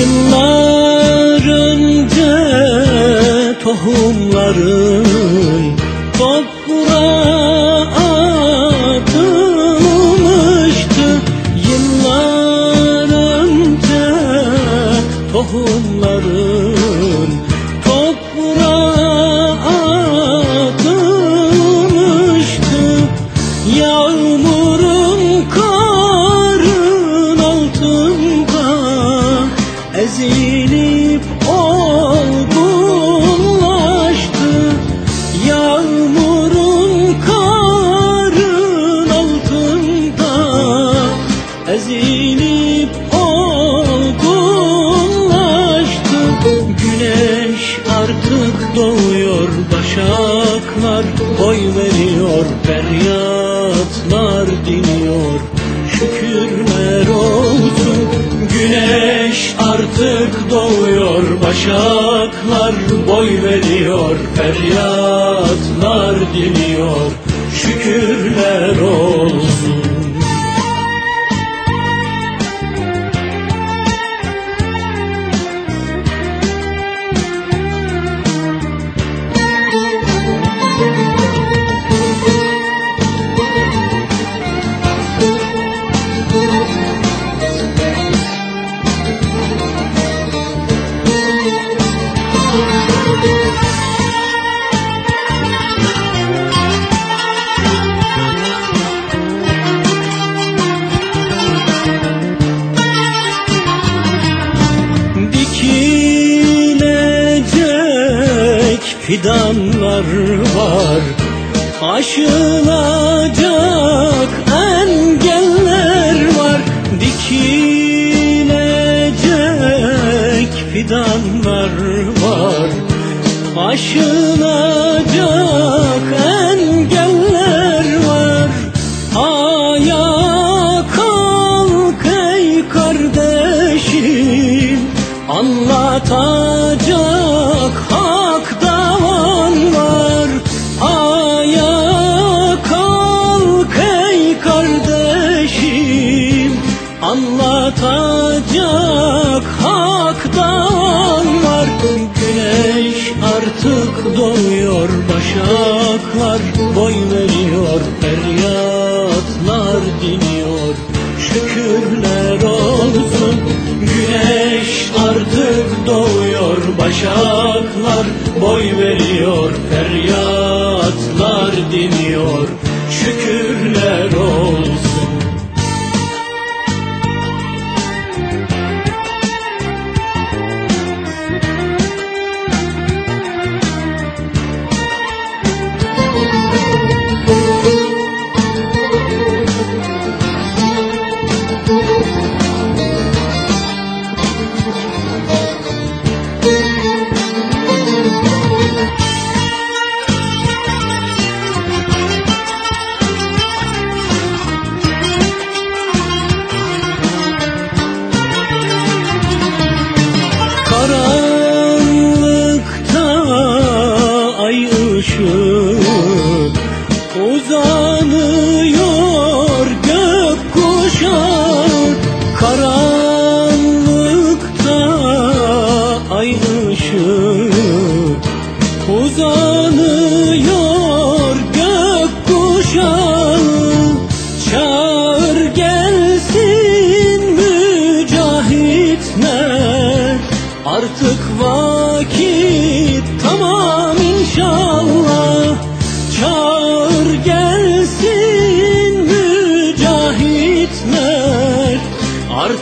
Yıllar önce tohumların toprağa doğuyor başaklar boy veriyor feryatlar diniyor. Şükürler olsun Güneş artık doğuyor başaklar boy veriyor feryatlar diniyor. Şükürler olsun fidanlar var. Aşılacak engeller var. Dikilecek fidanlar var. Aşılacak artık doğuyor başaklar Boy veriyor feryatlar diniyor. Şükürler olsun Güneş artık doğuyor başaklar Boy veriyor feryatlar diniyor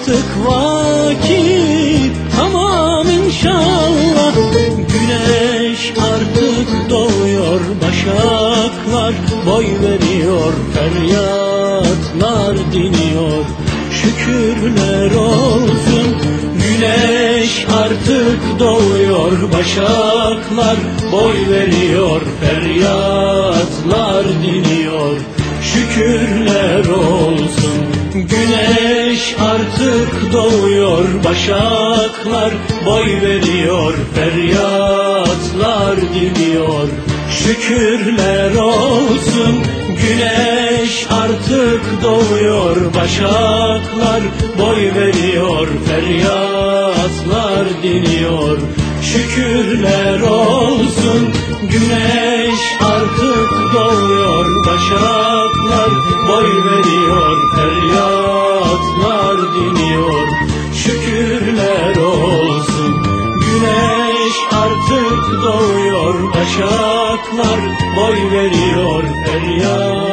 Artık vakit. Tamam inşallah. Güneş artık doğuyor başaklar Boy veriyor feryatlar diniyor. Şükürler olsun Güneş artık doğuyor başaklar Boy veriyor feryatlar diniyor. Şükürler olsun Güneş artık doğuyor başaklar Boy veriyor feryatlar diniyor Şükürler olsun Güneş artık doğuyor başaklar Boy veriyor feryatlar diniyor Şükürler olsun güneş artık doğuyor Başaklar boy veriyor feryatlar Başaklar boy veriyor feryatlar